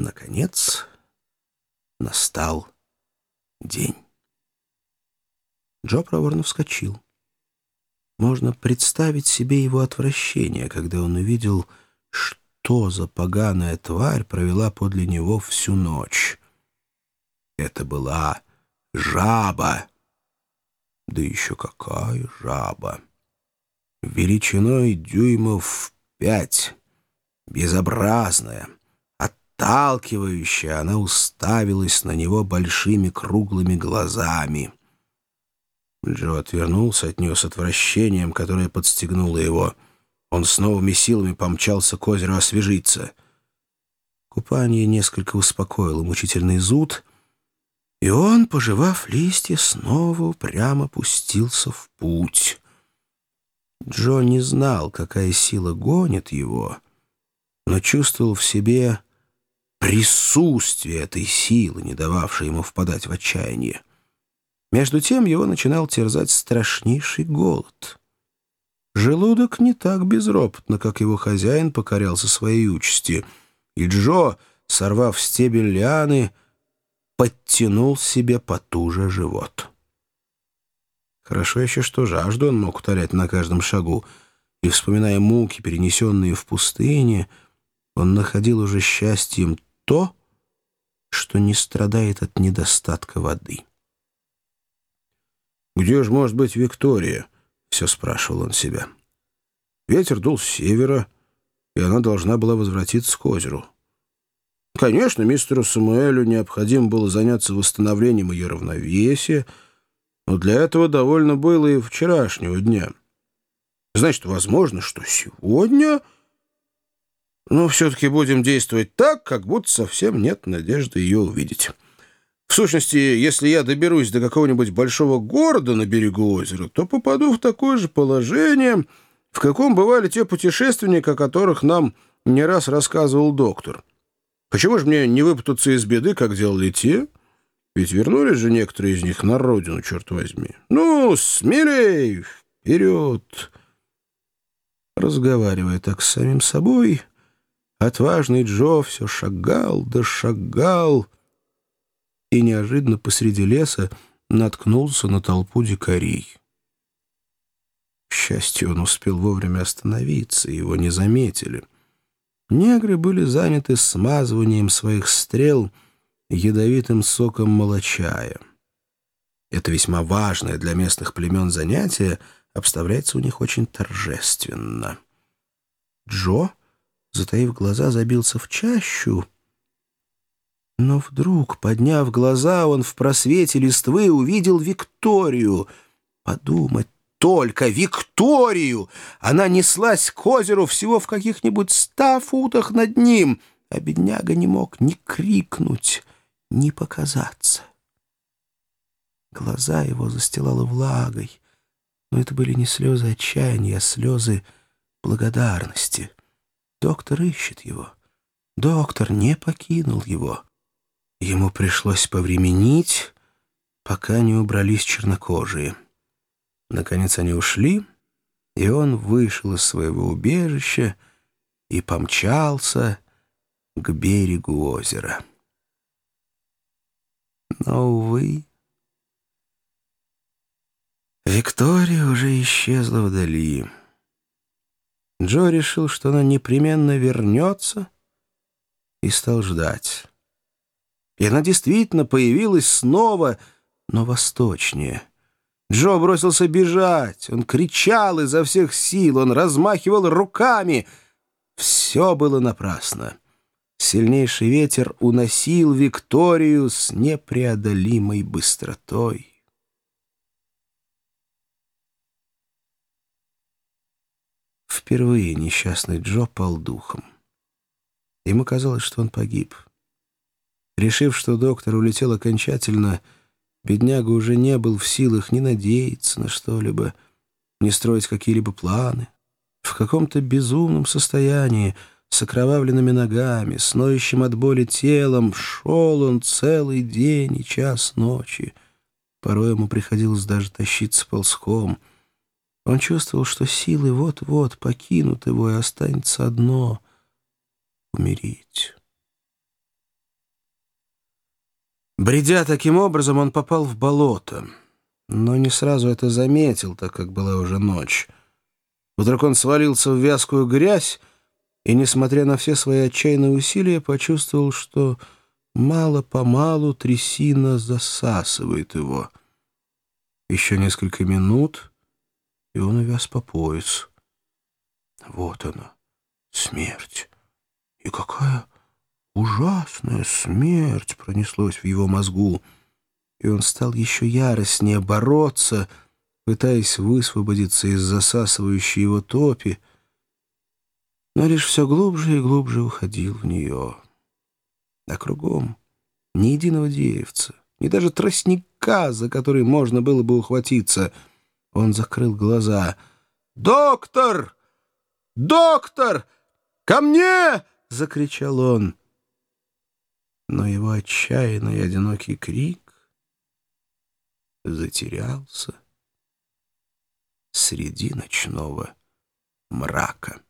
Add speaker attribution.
Speaker 1: Наконец настал день. Джо проворно вскочил. Можно представить себе его отвращение, когда он увидел, что за поганая тварь провела подле него всю ночь. Это была жаба. Да еще какая жаба! Величиной дюймов пять, безобразная, отталкивающая, она уставилась на него большими круглыми глазами — Джо отвернулся от нее с отвращением, которое подстегнуло его. Он с новыми силами помчался к озеру освежиться. Купание несколько успокоило мучительный зуд, и он, пожевав листья, снова прямо пустился в путь. Джо не знал, какая сила гонит его, но чувствовал в себе присутствие этой силы, не дававшей ему впадать в отчаяние. Между тем его начинал терзать страшнейший голод. Желудок не так безропотно, как его хозяин покорялся своей участи, и Джо, сорвав стебель лианы, подтянул себе потуже живот. Хорошо еще, что жажду он мог утолять на каждом шагу, и, вспоминая муки, перенесенные в пустыне, он находил уже счастьем то, что не страдает от недостатка воды. «Где же может быть Виктория?» — все спрашивал он себя. Ветер дул с севера, и она должна была возвратиться к озеру. Конечно, мистеру Самуэлю необходимо было заняться восстановлением ее равновесия, но для этого довольно было и вчерашнего дня. Значит, возможно, что сегодня... Но все-таки будем действовать так, как будто совсем нет надежды ее увидеть». В сущности, если я доберусь до какого-нибудь большого города на берегу озера, то попаду в такое же положение, в каком бывали те путешественники, о которых нам не раз рассказывал доктор. Почему же мне не выпутаться из беды, как делали те? Ведь вернулись же некоторые из них на родину, черт возьми. Ну, смелей, вперед! Разговаривая так с самим собой, отважный Джо все шагал да шагал, и неожиданно посреди леса наткнулся на толпу дикарей. К счастью, он успел вовремя остановиться, его не заметили. Негры были заняты смазыванием своих стрел ядовитым соком молочая. Это весьма важное для местных племен занятие обставляется у них очень торжественно. Джо, затаив глаза, забился в чащу — но вдруг, подняв глаза, он в просвете листвы увидел Викторию. Подумать только, Викторию! Она неслась к озеру всего в каких-нибудь ста футах над ним, а бедняга не мог ни крикнуть, ни показаться. Глаза его застилало влагой, но это были не слезы отчаяния, а слезы благодарности. Доктор ищет его. Доктор не покинул его. Ему пришлось повременить, пока не убрались чернокожие. Наконец они ушли, и он вышел из своего убежища и помчался к берегу озера. Но, увы, Виктория уже исчезла вдали. Джо решил, что она непременно вернется, и стал ждать. И она действительно появилась снова, но восточнее. Джо бросился бежать. Он кричал изо всех сил, он размахивал руками. Все было напрасно. Сильнейший ветер уносил Викторию с непреодолимой быстротой. Впервые несчастный Джо пал духом. Ему казалось, что он погиб. Решив, что доктор улетел окончательно, бедняга уже не был в силах ни надеяться на что-либо, ни строить какие-либо планы. В каком-то безумном состоянии, с окровавленными ногами, с ноющим от боли телом, шел он целый день и час ночи. Порой ему приходилось даже тащиться ползком. Он чувствовал, что силы вот-вот покинут его, и останется одно — умереть. Бредя таким образом, он попал в болото, но не сразу это заметил, так как была уже ночь. Вдруг он свалился в вязкую грязь и, несмотря на все свои отчаянные усилия, почувствовал, что мало-помалу трясина засасывает его. Еще несколько минут, и он увяз по пояс. Вот она, смерть. И какая ужасная смерть пронеслось в его мозгу, и он стал еще яростнее бороться, пытаясь высвободиться из засасывающей его топи, но лишь все глубже и глубже уходил в нее. А кругом ни единого деревца, ни даже тростника, за который можно было бы ухватиться. Он закрыл глаза. «Доктор! Доктор! Ко мне!» — закричал он. Но его отчаянный одинокий крик затерялся среди ночного мрака.